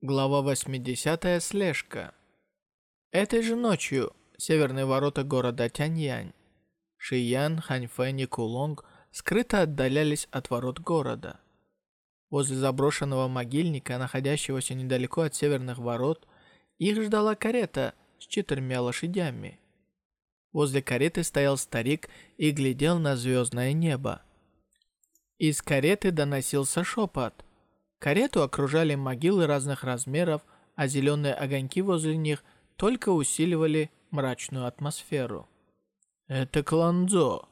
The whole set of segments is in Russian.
Глава 80. Слежка. Этой же ночью северные ворота города Тяньянь, Шиян, Ханьфэнь и Кулонг скрыто отдалялись от ворот города. Возле заброшенного могильника, находящегося недалеко от северных ворот, их ждала карета с четырьмя лошадями. Возле кареты стоял старик и глядел на звездное небо. Из кареты доносился шепот – Карету окружали могилы разных размеров, а зеленые огоньки возле них только усиливали мрачную атмосферу. «Это Кланзо!»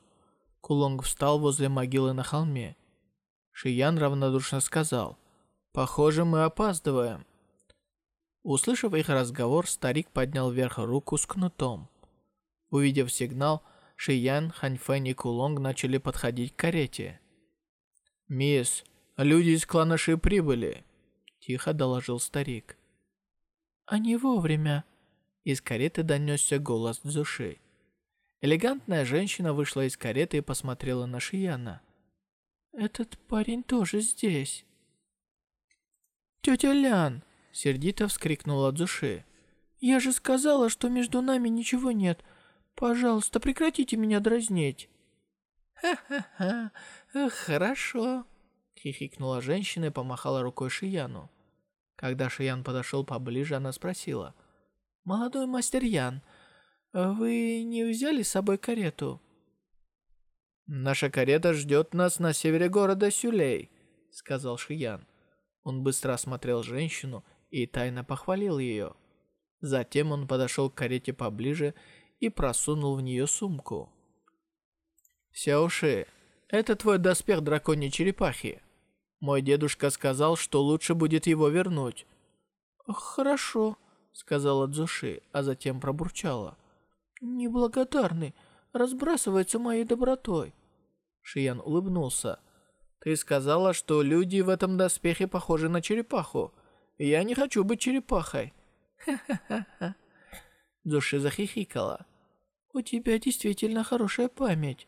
Кулонг встал возле могилы на холме. Шиян равнодушно сказал, «Похоже, мы опаздываем». Услышав их разговор, старик поднял вверх руку с кнутом. Увидев сигнал, Шиян, Ханьфэнь и Кулонг начали подходить к карете. «Мисс, Люди из клана Ши прибыли», — тихо доложил старик. «Они вовремя», — из кареты донесся голос Дзуши. Элегантная женщина вышла из кареты и посмотрела на Шияна. «Этот парень тоже здесь». «Тетя Лян!» — сердито вскрикнула Дзуши. «Я же сказала, что между нами ничего нет. Пожалуйста, прекратите меня дразнить». «Ха-ха-ха, хорошо», Хихикнула женщина и помахала рукой Шияну. Когда Шиян подошел поближе, она спросила. «Молодой мастер Ян, вы не взяли с собой карету?» «Наша карета ждет нас на севере города Сюлей», — сказал Шиян. Он быстро осмотрел женщину и тайно похвалил ее. Затем он подошел к карете поближе и просунул в нее сумку. «Сяоши, это твой доспех драконьей черепахи. Мой дедушка сказал, что лучше будет его вернуть. «Хорошо», — сказала Дзуши, а затем пробурчала. «Неблагодарный, разбрасывается моей добротой». Шиян улыбнулся. «Ты сказала, что люди в этом доспехе похожи на черепаху. Я не хочу быть черепахой». «Ха-ха-ха-ха». Дзуши захихикала. «У тебя действительно хорошая память.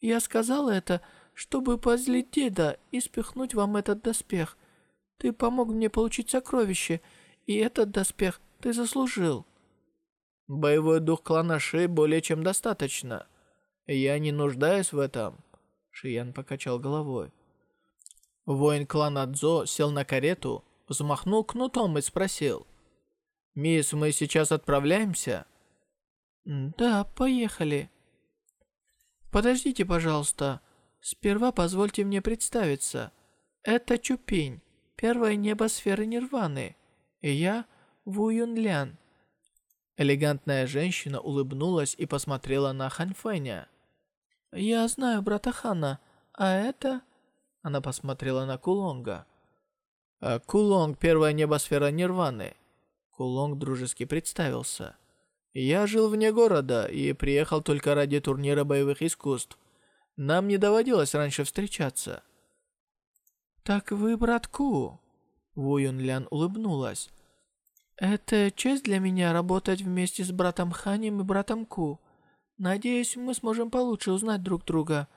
Я сказала это, чтобы позлить деда и спихнуть вам этот доспех. Ты помог мне получить сокровище, и этот доспех ты заслужил». «Боевой дух клана Ши более чем достаточно. Я не нуждаюсь в этом», — Шиян покачал головой. Воин клана Цзо сел на карету, взмахнул кнутом и спросил. «Мисс, мы сейчас отправляемся?» «Да, поехали». «Подождите, пожалуйста. Сперва позвольте мне представиться. Это Чупинь, первое небо сферы Нирваны. И я Ву Юнлян. Элегантная женщина улыбнулась и посмотрела на Ханьфэня. «Я знаю брата Хана, а это...» Она посмотрела на Кулонга. «А «Кулонг, первая небосфера Нирваны». Кулонг дружески представился. «Я жил вне города и приехал только ради турнира боевых искусств. Нам не доводилось раньше встречаться». «Так вы брат Ку?» Ву Юнлян улыбнулась. «Это честь для меня работать вместе с братом Ханем и братом Ку. Надеюсь, мы сможем получше узнать друг друга».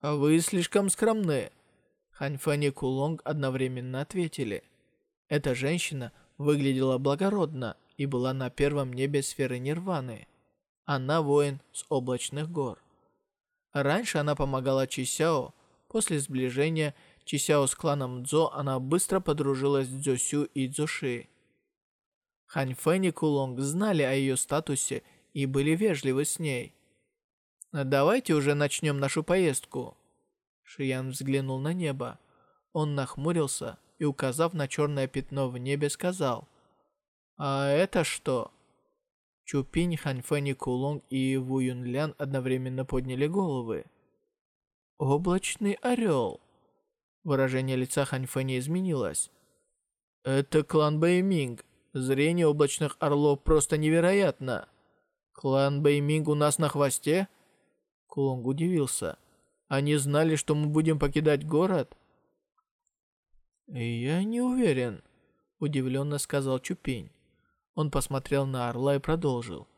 «А вы слишком скромны». Хань Фэн и Кулонг одновременно ответили. Эта женщина выглядела благородно и была на первом небе сферы Нирваны. Она воин с облачных гор. Раньше она помогала Чисяо. После сближения Чисяо с кланом Цзо она быстро подружилась с Цзюсю и Цзуши. Хань Фэн и Кулонг знали о ее статусе и были вежливы с ней. «Давайте уже начнем нашу поездку». Шиян взглянул на небо. Он нахмурился и, указав на черное пятно в небе, сказал, «А это что?» Чупинь, Ханьфэнь и Кулонг и Ву Юнлян одновременно подняли головы. «Облачный орел!» Выражение лица Ханьфэня изменилось. «Это клан Бэйминг. Зрение облачных орлов просто невероятно. Клан Бэйминг у нас на хвосте?» Кулонг удивился. «Они знали, что мы будем покидать город?» «Я не уверен», — удивленно сказал Чупинь. Он посмотрел на Орла и продолжил.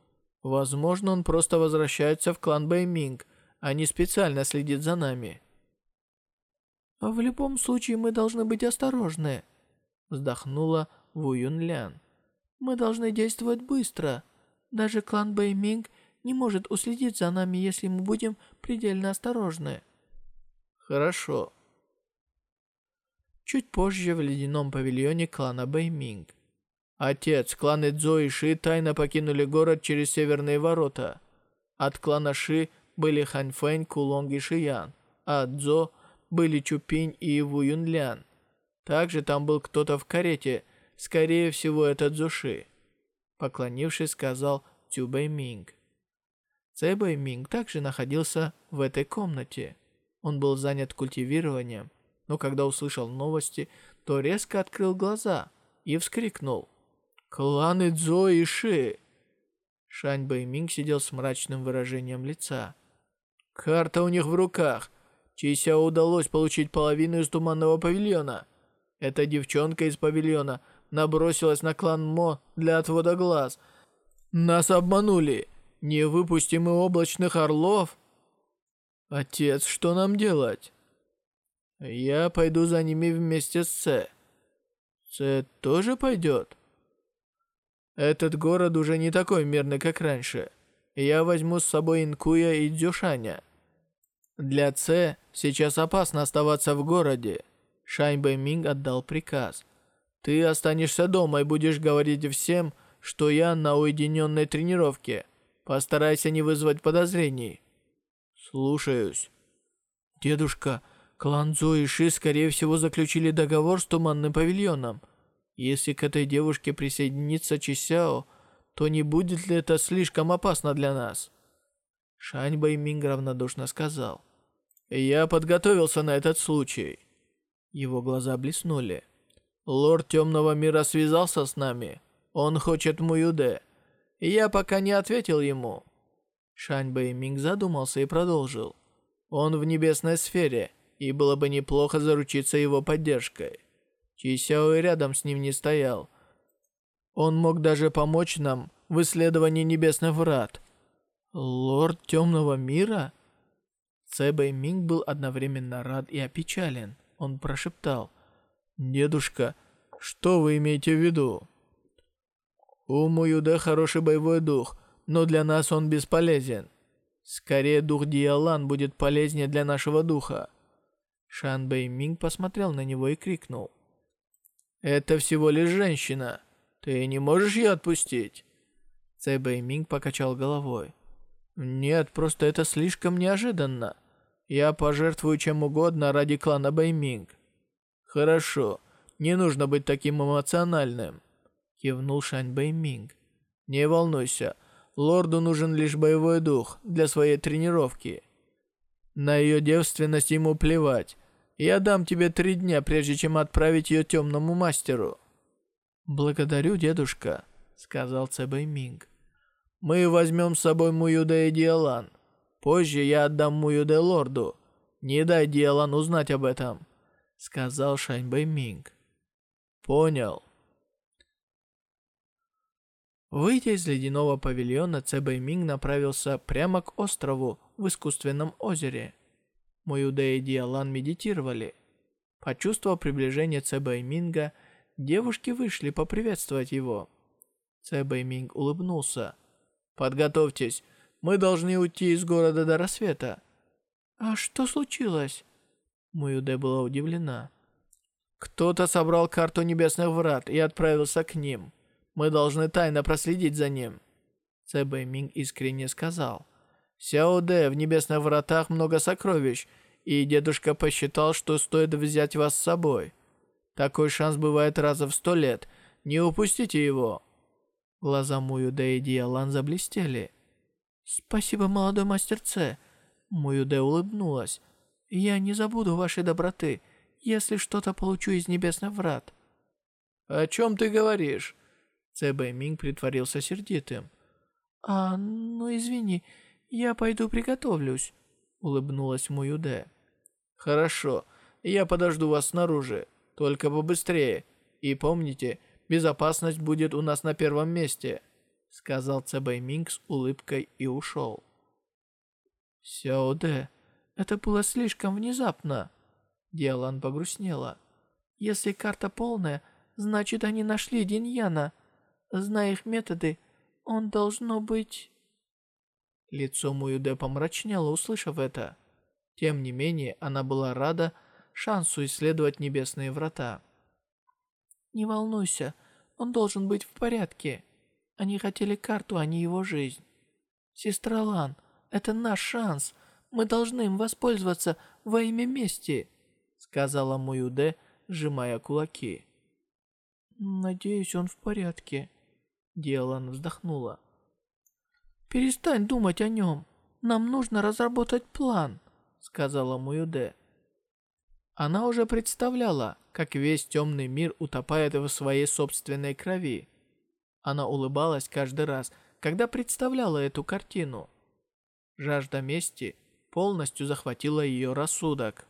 «Возможно, он просто возвращается в клан Бэйминг, а не специально следит за нами». «В любом случае, мы должны быть осторожны». Вздохнула Ву Юнлян. Мы должны действовать быстро. Даже клан Бэйминг не может уследить за нами, если мы будем предельно осторожны. Хорошо. Чуть позже в ледяном павильоне клана Бэйминг. Отец, кланы Цзо и Ши тайно покинули город через северные ворота. От клана Ши были Ханьфэнь, Кулонг и Шиян, а от Цзо были Чупинь и Ву Юнлян. Также там был кто-то в карете, скорее всего, это Цзуши. Поклонившись, сказал Цю Бэйминг. Цэ Бэйминг также находился в этой комнате. Он был занят культивированием, но когда услышал новости, то резко открыл глаза и вскрикнул. «Кланы Цзо и Ши!» Шань Бэйминг сидел с мрачным выражением лица. «Карта у них в руках. Чися удалось получить половину из туманного павильона. Эта девчонка из павильона набросилась на клан Мо для отвода глаз. Нас обманули. Не выпустим мы облачных орлов. Отец, что нам делать? Я пойду за ними вместе с С. С тоже пойдет? Этот город уже не такой мирный, как раньше. Я возьму с собой Инкуя и Дзюшаня. Для Ц сейчас опасно оставаться в городе. Шань Бэйминг отдал приказ. Ты останешься дома и будешь говорить всем, что я на уединенной тренировке. Постарайся не вызвать подозрений. Слушаюсь. Дедушка, клан Цзо и Ши, скорее всего, заключили договор с Туманным павильоном. Если к этой девушке присоединится Чисяо, то не будет ли это слишком опасно для нас?» Шань Бэйминг равнодушно сказал. «Я подготовился на этот случай». Его глаза блеснули. «Лорд Темного Мира связался с нами. Он хочет Муюде. Я пока не ответил ему». Шань Бэйминг задумался и продолжил. «Он в небесной сфере, и было бы неплохо заручиться его поддержкой». Чи Сяо и рядом с ним не стоял. Он мог даже помочь нам в исследовании небесных врат. Лорд Темного Мира? Цэ Бэй Минг был одновременно рад и опечален. Он прошептал. «Дедушка, что вы имеете в виду?» «У Муюде хороший боевой дух, но для нас он бесполезен. Скорее, дух Диалан будет полезнее для нашего духа». Шан Бэй Минг посмотрел на него и крикнул. «Это всего лишь женщина. Ты не можешь ее отпустить?» Цэй Бэй Минг покачал головой. «Нет, просто это слишком неожиданно. Я пожертвую чем угодно ради клана Бэйминг». «Хорошо, не нужно быть таким эмоциональным», — кивнул Шань Бэйминг. «Не волнуйся, лорду нужен лишь боевой дух для своей тренировки. На ее девственность ему плевать, я дам тебе три дня, прежде чем отправить ее темному мастеру». «Благодарю, дедушка», — сказал Цэ Бэйминг. «Мы возьмем с собой Муюде и Диалан. Позже я отдам Муюде лорду. Не дай Диалан узнать об этом», — сказал Шань Бэй Минг. «Понял». Выйдя из ледяного павильона, Цебэй Минг направился прямо к острову в искусственном озере. Моюде и Диалан медитировали. Почувствовав приближение Цэ Минга, девушки вышли поприветствовать его. Цэ Минг улыбнулся. «Подготовьтесь, мы должны уйти из города до рассвета». «А что случилось?» Моюде была удивлена. «Кто-то собрал карту Небесных Врат и отправился к ним. Мы должны тайно проследить за ним». Цэ Минг искренне сказал. Сяо Дэ, в Небесных Вратах много сокровищ, и дедушка посчитал, что стоит взять вас с собой. Такой шанс бывает раза в сто лет. Не упустите его». Глаза Муюде и Диалан заблестели. «Спасибо, молодой мастер Це». Муюде улыбнулась. «Я не забуду вашей доброты, если что-то получу из небесных врат». «О чем ты говоришь?» Цэ Бэйминг притворился сердитым. «А, ну извини, я пойду приготовлюсь», — улыбнулась Муюде. «Хорошо, я подожду вас снаружи, только побыстрее. И помните, безопасность будет у нас на первом месте», — сказал Цебэй Минг с улыбкой и ушел. «Сяо Дэ, это было слишком внезапно». Диалан погрустнела. «Если карта полная, Значит, они нашли Диньяна. Зная их методы, он должно быть... Лицо Муюде помрачнело, услышав это. Тем не менее, она была рада шансу исследовать небесные врата. «Не волнуйся, он должен быть в порядке. Они хотели карту, а не его жизнь. Сестра Лан, это наш шанс. Мы должны им воспользоваться во имя мести», сказала Муюде, сжимая кулаки. «Надеюсь, он в порядке». Диалан вздохнула. «Перестань думать о нем. Нам нужно разработать план», сказала Муюде. Она уже представляла, как весь темный мир утопает в своей собственной крови. Она улыбалась каждый раз, когда представляла эту картину. Жажда мести полностью захватила ее рассудок.